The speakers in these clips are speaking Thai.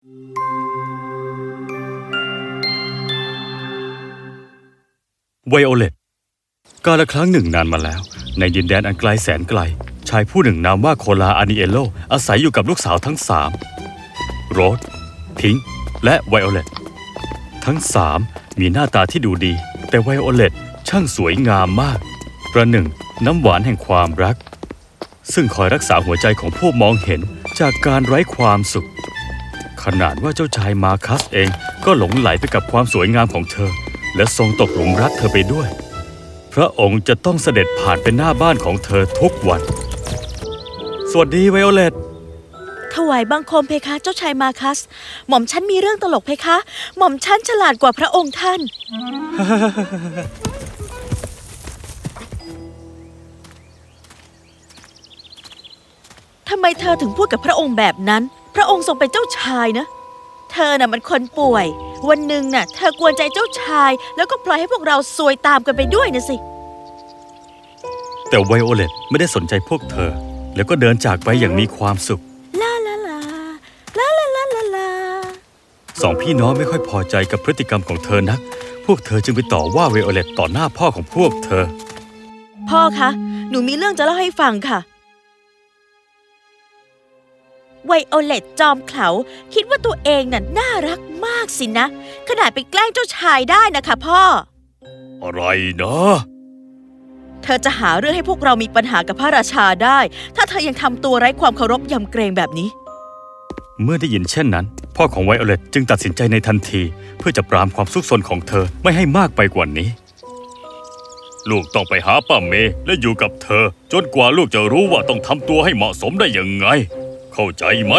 ไวโอเลตกาลครั้งหนึ่งนานมาแล้ว ในดินแดนอันไกลแสนไกล ชายผู้หนึ่งนามว่าโคลาอานิเอโล อาศัยอยู่กับลูกสาวทั้งสามโรสพิงและไวโอเลตทั้งสามมีหน้าตาที่ดูดี แต่ไวโอเลตช่างสวยงามมาก ประหนึ่งน้ำหวานแห่งความรัก ซึ่งคอยรักษาหัวใจของผู้มองเห็นจากการไร้ความสุข ขนาดว่าเจ้าชายมาคัสเองก็หลงไหลไปกับความสวยงามของเธอ และทรงตกหลุมรักเธอไปด้วย พระองค์จะต้องเสด็จผ่านไปหน้าบ้านของเธอทุกวัน สวัสดีไวโอเลตถวายบังคมเพคะเจ้าชายมาคัส หม่อมฉันมีเรื่องตลกเพคะ หม่อมฉันฉลาดกว่าพระองค์ท่าน ทำไมเธอถึงพูดกับพระองค์แบบนั้น พระองค์ทรงเป็นเจ้าชายนะ เธอน่ะมันคนป่วย วันหนึ่งน่ะ เธอกวนใจเจ้าชาย แล้วก็ปล่อยให้พวกเราซวยตามกันไปด้วยนะสิ แต่ไวโอเลตไม่ได้สนใจพวกเธอ แล้วก็เดินจากไปอย่างมีความสุข ลาลาลาลาลาลาลาลาสองพี่น้องไม่ค่อยพอใจกับพฤติกรรมของเธอนัก พวกเธอจึงไปต่อว่าไวโอเลตต่อหน้าพ่อของพวกเธอ พ่อคะ หนูมีเรื่องจะเล่าให้ฟังค่ะ ไวโอเลตจอมเขาคิดว่าตัวเองน่ะน่ารักมากสินะ ขนาดไปแกล้งเจ้าชายได้นะคะพ่อ อะไรนะ เธอจะหาเรื่องให้พวกเรามีปัญหากับพระราชาได้ ถ้าเธอยังทำตัวไร้ความเคารพยำเกรงแบบนี้ เมื่อได้ยินเช่นนั้น พ่อของไวโอเลตจึงตัดสินใจในทันที เพื่อจะปรามความซุกซนของเธอไม่ให้มากไปกว่านี้ ลูกต้องไปหาป้าเมย์และอยู่กับเธอ จนกว่าลูกจะรู้ว่าต้องทำตัวให้เหมาะสมได้ยังไง เข้าใจไหม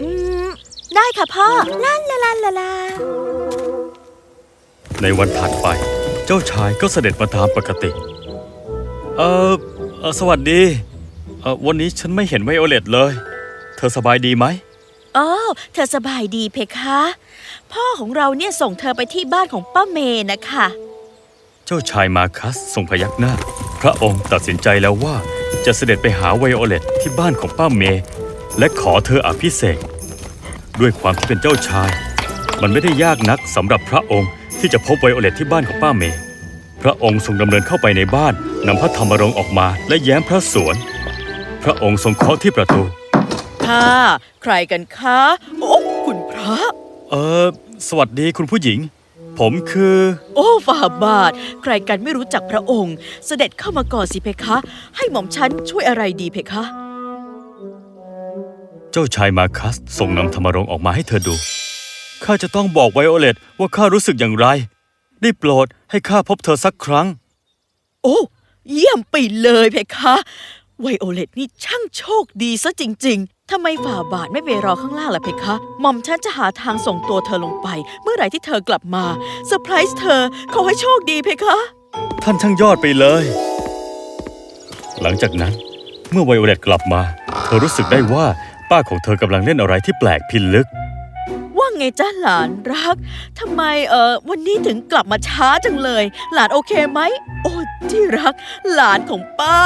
อืมได้ค่ะพ่อลาลาลาลาลาในวันถัดไป เจ้าชายก็เสด็จมาตามปกติ เออเอ่อสวัสดีเออวันนี้ฉันไม่เห็นไวโอเลตเลย เธอสบายดีไหมอ๋อเธอสบายดีเพคะ พ่อของเราเนี่ยส่งเธอไปที่บ้านของป้าเมย์นะคะ เจ้าชายมาคัสทรงพยักหน้า พระองค์ตัดสินใจแล้วว่าจะเสด็จไปหาไวโอเลตที่บ้านของป้าเมย์ และขอเธออภิเษกด้วยความที่เป็นเจ้าชาย มันไม่ได้ยากนักสำหรับพระองค์ที่จะพบไวโอเลตที่บ้านของป้าเมย์พระองค์ทรงดำเนินเข้าไปในบ้านนำพระธรรมรงค์ออกมาและแย้มพระสวน พระองค์ทรงเคาะที่ประตูค่ะใครกันคะโอ้คุณพระเออสวัสดีคุณผู้หญิง ผมคือ โอ้ฝ่าบาท ใครกันไม่รู้จักพระองค์ เสด็จเข้ามาก่อนสิเพคะ ให้หม่อมฉันช่วยอะไรดีเพคะ เจ้าชายมาคัสส่งนำธรรมรงค์ออกมาให้เธอดู ข้าจะต้องบอกไวโอเลตว่าข้ารู้สึกอย่างไร ได้โปรดให้ข้าพบเธอสักครั้ง โอ้ เยี่ยมไปเลยเพคะ ไวโอเลตนี่ช่างโชคดีซะจริง ๆ ทำไมฝ่าบาทไม่ไปรอข้างล่างล่ะเพคะ หม่อมฉันจะหาทางส่งตัวเธอลงไป เมื่อไหร่ที่เธอกลับมาเซอร์ไพรส์เธอขอให้โชคดีเพคะ ท่านช่างยอดไปเลย หลังจากนั้นเมื่อไวโอเลตกลับมา เธอรู้สึกได้ว่า ป้าของเธอกำลังเล่นอะไรที่แปลกพิลึก ว่าไงจ้าหลานรักทำไมเออวันนี้ถึงกลับมาช้าจังเลย หลานโอเคไหม โอ้ที่รัก หลานของป้า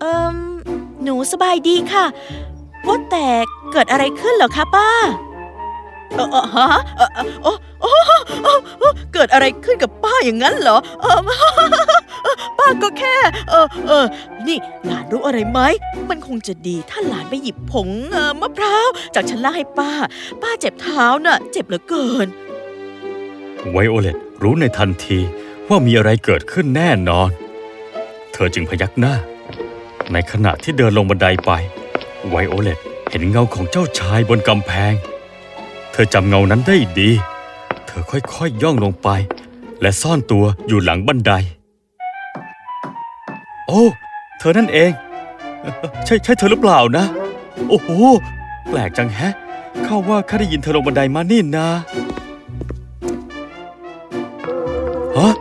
เอิมหนูสบายดีค่ะ ว่าแต่เกิดอะไรขึ้นเหรอคะป้า ฮะเออเออโอโอโอ้โอเกิดอะไรขึ้นกับป้าอย่างนั้นเหรอป้าก็แค่ เออเออนี่หลานรู้อะไรไหม มันคงจะดีถ้าหลานไปหยิบผงมะพร้าวจากชั้นล่างให้ป้า ป้าเจ็บเท้าน่ะ เจ็บเหลือเกิน ไวโอเลตรู้ในทันทีว่ามีอะไรเกิดขึ้นแน่นอน เธอจึงพยักหน้า ในขณะที่เดินลงบันไดไป ไวโอเลตเห็นเงาของเจ้าชายบนกำแพง เธอจำเงานั้นได้ดี เธอค่อยๆยย่องลงไป และซ่อนตัวอยู่หลังบันได โอ้ เธอนั่นเองเอ่อใช่ใช่เธอหรือเปล่านะ โอ้โห แปลกจังแฮะข้าว่าข้าได้ยินเธอลงบันไดมานี่นาฮะ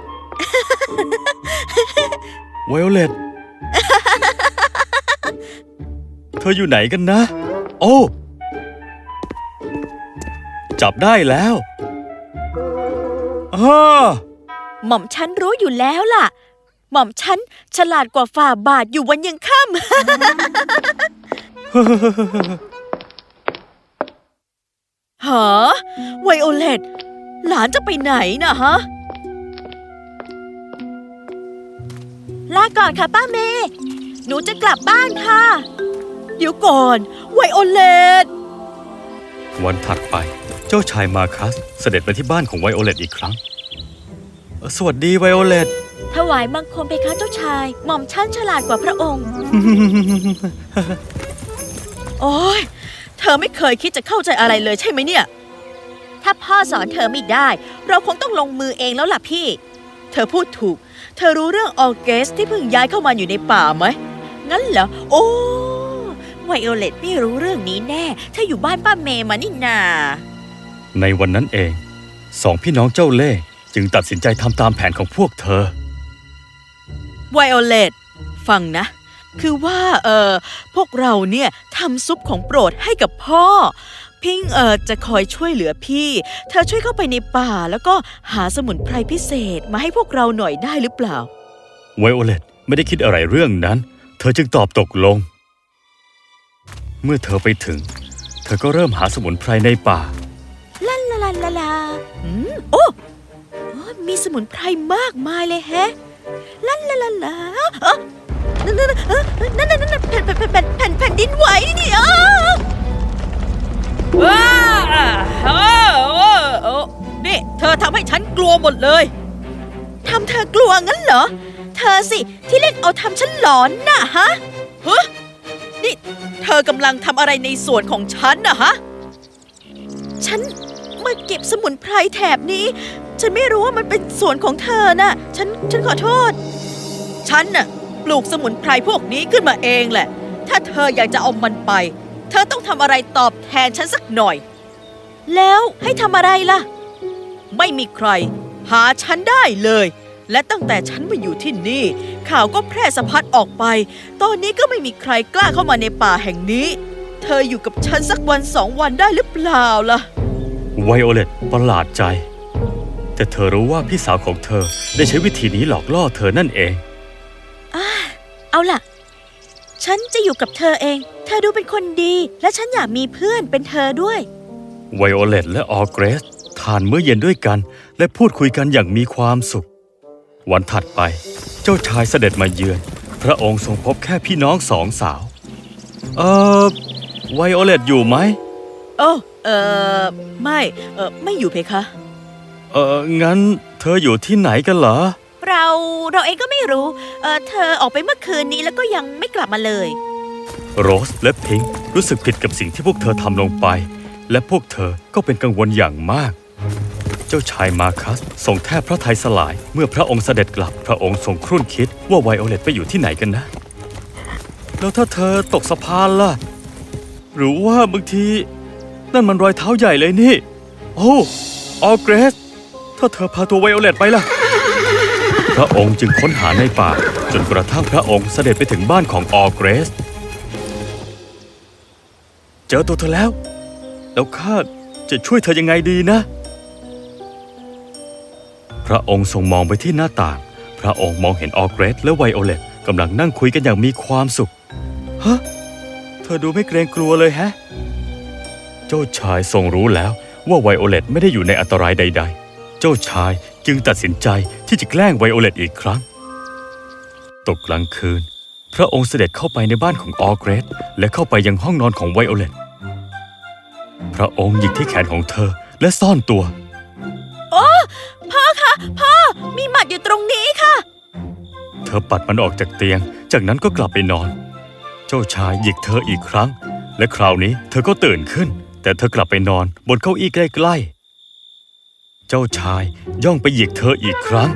ไวโอเลตเธออยู่ไหนกันนะ โอ้ จับได้แล้วอาหม่อมฉันรู้อยู่แล้วล่ะ หม่อมฉันฉลาดกว่าฝ่าบาทอยู่วันยังค่ำ หาไวโอเลตหลานจะไปไหนนะฮะ ลาก่อนค่ะป้าเมย์หนูจะกลับบ้านค่ะ เดี๋ยวก่อน ไวโอเลตวันถัดไป เจ้าชายมาคัสเสด็จไปที่บ้านของไวโอเลตอีกครั้งเอ่อสวัสดีไวโอเลตถวายบังคมเพคะเจ้าชาย หม่อมชั้นฉลาดกว่าพระองค์ โอ้ยเธอไม่เคยคิดจะเข้าใจอะไรเลยใช่ไหมเนี่ย ถ้าพ่อสอนเธอไม่ได้ เราคงต้องลงมือเองแล้วล่ะพี่ เธอพูดถูก เธอรู้เรื่องออร์เกสที่เพิ่งย้ายเข้ามาอยู่ในป่าไหม งั้นเหรอ โอ้ไวโอเลตไม่รู้เรื่องนี้แน่ ถ้าอยู่บ้านป้าเมย์มานี่นา ในวันนั้นเองสองพี่น้องเจ้าเล่ห์จึงตัดสินใจทำตามแผนของพวกเธอ ไวโอเลตฟังนะ คือว่าเออพวกเราเนี่ยทำซุปของโปรดให้กับพ่อ พิงเออจะคอยช่วยเหลือพี่ เธอช่วยเข้าไปในป่า แล้วก็หาสมุนไพรพิเศษมาให้พวกเราหน่อยได้หรือเปล่า ไวโอเลตไม่ได้คิดอะไรเรื่องนั้น เธอจึงตอบตกลง เมื่อเธอไปถึง เธอก็เริ่มหาสมุนไพรในป่า โอ้มีสมุนไพรมากมายเลยแฮะลาลาลาลาเอ้อนั่นนั่นเอ้อนั่นนั่นนั่นแผ่นแผ่นแผ่นแผ่นแผ่นดินไหวนี่อ้าว้าเออเออเออนี่เธอทำให้ฉันกลัวหมดเลยทำเธอกลัวงั้นเหรอ เธอสิที่เล่นเอาทำฉันหลอนน่ะฮะฮะนี่เธอกำลังทำอะไรในส่วนของฉันน่ะฮะ ฉัน มาเก็บสมุนไพรแถบนี้ ฉันไม่รู้ว่ามันเป็นสวนของเธอน่ะ ฉันฉันขอโทษ ฉันน่ะปลูกสมุนไพรพวกนี้ขึ้นมาเองแหละ ถ้าเธออยากจะเอามันไป เธอต้องทำอะไรตอบแทนฉันสักหน่อย แล้วให้ทำอะไรล่ะ ไม่มีใคร หาฉันได้เลย และตั้งแต่ฉันมาอยู่ที่นี่ ข่าวก็แพร่สะพัดออกไป ตอนนี้ก็ไม่มีใครกล้าเข้ามาในป่าแห่งนี้ เธออยู่กับฉันสักวันสองวันได้หรือเปล่าล่ะ ไวโอเลตประหลาดใจ แต่เธอรู้ว่าพี่สาวของเธอได้ใช้วิธีนี้หลอกล่อเธอนั่นเองเอาล่ะ ฉันจะอยู่กับเธอเอง เธอดูเป็นคนดี และฉันอยากมีเพื่อนเป็นเธอด้วย ไวโอเลตและออร์เกรสทานมื้อเย็นด้วยกัน และพูดคุยกันอย่างมีความสุข วันถัดไป เจ้าชายเสด็จมาเยือน พระองค์ทรงพบแค่พี่น้องสองสาว เออไวโอเลตอยู่ไหม โอ้ เออไม่ เออไม่อยู่เพคะ เอองั้นเธออยู่ที่ไหนกันเหรอ เราเราเองก็ไม่รู้ เออเธอออกไปเมื่อคืนนี้แล้วก็ยังไม่กลับมาเลย โรสและพิงค์รู้สึกผิดกับสิ่งที่พวกเธอทำลงไป และพวกเธอก็เป็นกังวลอย่างมาก เจ้าชายมาคัสทรงแทบพระทัยสลาย เมื่อพระองค์เสด็จกลับพระองค์ทรงครุ่นคิดว่าไวโอเลตไปอยู่ที่ไหนกันนะ แล้วถ้าเธอตกสะพานล่ะ หรือว่าบางที นั่นมันรอยเท้าใหญ่เลยนี่ โอ้ ogress ถ้าเธอพาตัวไวโอเลตไปล่ะ พระองค์จึงค้นหาในป่า จนกระทั่งพระองค์เสด็จไปถึงบ้านของ ogress เจอตัวเธอแล้ว แล้วข้าจะช่วยเธอยังไงดีนะ พระองค์ทรงมองไปที่หน้าต่าง พระองค์มองเห็น ogress และไวโอเลตกำลังนั่งคุยกันอย่างมีความสุข ฮะ เธอดูไม่เกรงกลัวเลยแฮะ เจ้าชายทรงรู้แล้วว่าไวโอเลตไม่ได้อยู่ในอันตรายใด ๆ เจ้าชายจึงตัดสินใจที่จะแกล้งไวโอเลตอีกครั้ง ตกกลางคืน พระองค์เสด็จเข้าไปในบ้านของ ogress และเข้าไปยังห้องนอนของไวโอเลต พระองค์หยิกที่แขนของเธอและซ่อนตัวพ่อคะพ่อ มีหมัดอยู่ตรงนี้ค่ะ เธอปัดมันออกจากเตียง จากนั้นก็กลับไปนอน เจ้าชายหยิกเธออีกครั้ง และคราวนี้เธอก็ตื่นขึ้น แต่เธอกลับไปนอนบนเก้าอี้ใกล้ๆ เจ้าชายย่องไปหยิกเธออีกครั้ง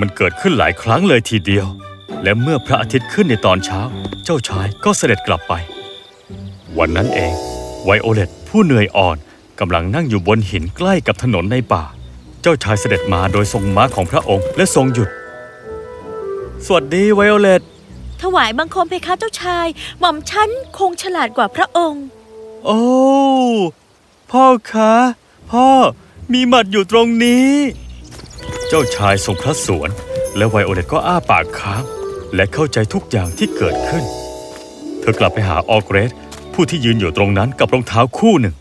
มันเกิดขึ้นหลายครั้งเลยทีเดียว และเมื่อพระอาทิตย์ขึ้นในตอนเช้า เจ้าชายก็เสด็จกลับไป วันนั้นเอง ไวโอเลตผู้เหนื่อยอ่อนกำลังนั่งอยู่บนหินใกล้กับถนนในป่า เจ้าชายเสด็จมาโดยทรงม้าของพระองค์และทรงหยุด สวัสดีไวโอเลตถวายบังคมเพคะเจ้าชาย หม่อมฉันคงฉลาดกว่าพระองค์ โอ้พ่อคะ พ่อมีหมัดอยู่ตรงนี้ เจ้าชายทรงพระสรวล และไวโอเลตก็อ้าปากค้าง และเข้าใจทุกอย่างที่เกิดขึ้น เธอกลับไปหา ogress ผู้ที่ยืนอยู่ตรงนั้นกับรองเท้าคู่หนึ่ง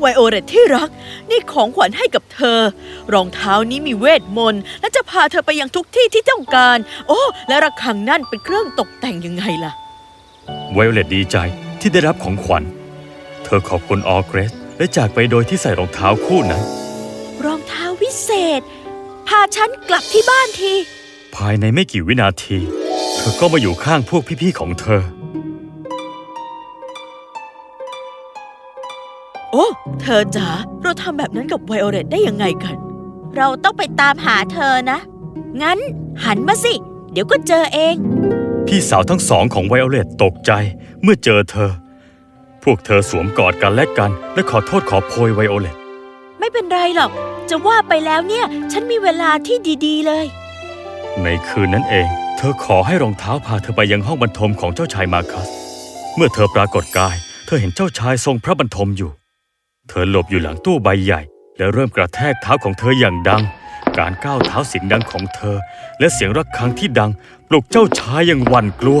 ไวโอเลตที่รัก นี่ของขวัญให้กับเธอ รองเท้านี้มีเวทมนต์และจะพาเธอไปยังทุกที่ที่ต้องการ โอ้ และระฆังนั่นเป็นเครื่องตกแต่งยังไงล่ะ ไวโอเลตดีใจที่ได้รับของขวัญ เธอขอบคุณ ogress และจากไปโดยที่ใส่รองเท้าคู่นั้น รองเท้าวิเศษ พาฉันกลับที่บ้านที ภายในไม่กี่วินาที เธอก็มาอยู่ข้างพวกพี่ๆของเธอ โอ้ เธอจ๋าเราทำแบบนั้นกับไวโอเลตได้ยังไงกัน เราต้องไปตามหาเธอนะ งั้นหันมาสิ เดี๋ยวก็เจอเอง พี่สาวทั้งสองของไวโอเลตตกใจเมื่อเจอเธอ พวกเธอสวมกอดกันและกัน และขอโทษขอโพยไวโอเลตไม่เป็นไรหรอก จะว่าไปแล้วเนี่ย ฉันมีเวลาที่ดีๆเลย ในคืนนั้นเอง เธอขอให้รองเท้าพาเธอไปยังห้องบรรทมของเจ้าชายมาคัส เมื่อเธอปรากฏกาย เธอเห็นเจ้าชายทรงพระบรรทมอยู่ เธอหลบอยู่หลังตู้ใบใหญ่ และเริ่มกระแทกเท้าของเธออย่างดัง การก้าวเท้าเสียงดังของเธอ และเสียงระฆังที่ดัง ปลุกเจ้าชายอย่างหวั่นกลัว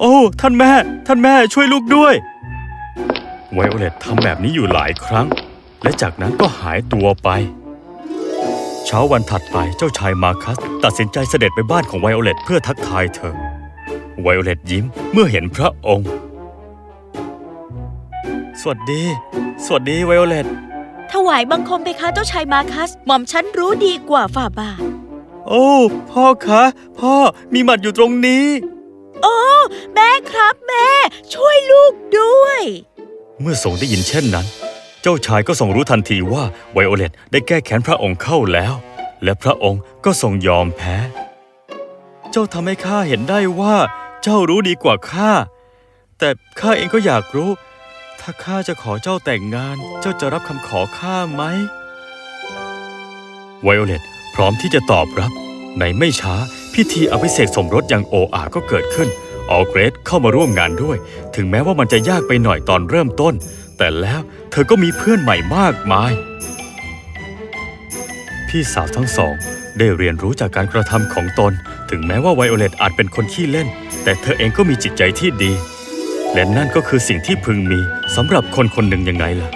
โอ้ ท่านแม่ ท่านแม่ช่วยลูกด้วย ไวโอเลตทำแบบนี้อยู่หลายครั้ง และจากนั้นก็หายตัวไป เช้าวันถัดไปเจ้าชายมาคัส ตัดสินใจเสด็จไปบ้านของไวโอเลตเพื่อทักทายเธอ ไวโอเลตยิ้มเมื่อเห็นพระองค์ สวัสดี สวัสดีไวโอเลตถวายบังคมไปคะเจ้าชายมาคัส หม่อมฉันรู้ดีกว่าฝ่าบาท โอ้พ่อคะ พ่อมีหมัดอยู่ตรงนี้ โอ้ แม่ครับแม่ ช่วยลูกด้วย เมื่อทรงได้ยินเช่นนั้น เจ้าชายก็ทรงรู้ทันทีว่าไวโอเลตได้แก้แค้นพระองค์เข้าแล้ว และพระองค์ก็ทรงยอมแพ้ เจ้าทำให้ข้าเห็นได้ว่า เจ้ารู้ดีกว่าข้า แต่ข้าเองก็อยากรู้ ถ้าข้าจะขอเจ้าแต่งงาน เจ้าจะรับคำขอข้าไหมไวโอเลตพร้อมที่จะตอบรับ ในไม่ช้าพิธีอภิเษกสมรสอย่างโออาก็เกิดขึ้น ออเกรสเข้ามาร่วมงานด้วย ถึงแม้ว่ามันจะยากไปหน่อยตอนเริ่มต้น แต่แล้วเธอก็มีเพื่อนใหม่มากมาย พี่สาวทั้งสอง ได้เรียนรู้จากการกระทำของตน ถึงแม้ว่าไวโอเลตอาจเป็นคนขี้เล่น แต่เธอเองก็มีจิตใจที่ดี และนั่นก็คือสิ่งที่พึงมีสำหรับคนคนหนึ่งยังไงล่ะ